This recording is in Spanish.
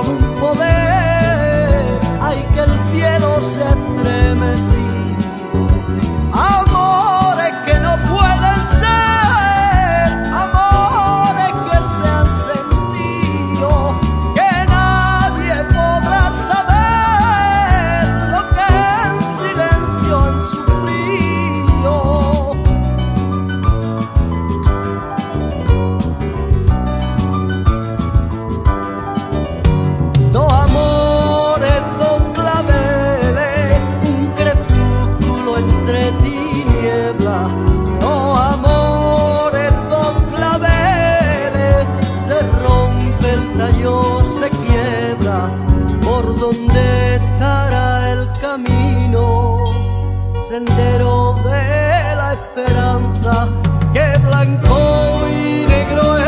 come entre tiniebla, oh amores, dos claveles, se rompe el tallo, se quiebra, por donde estará el camino, sendero de la esperanza, que blanco y negro es.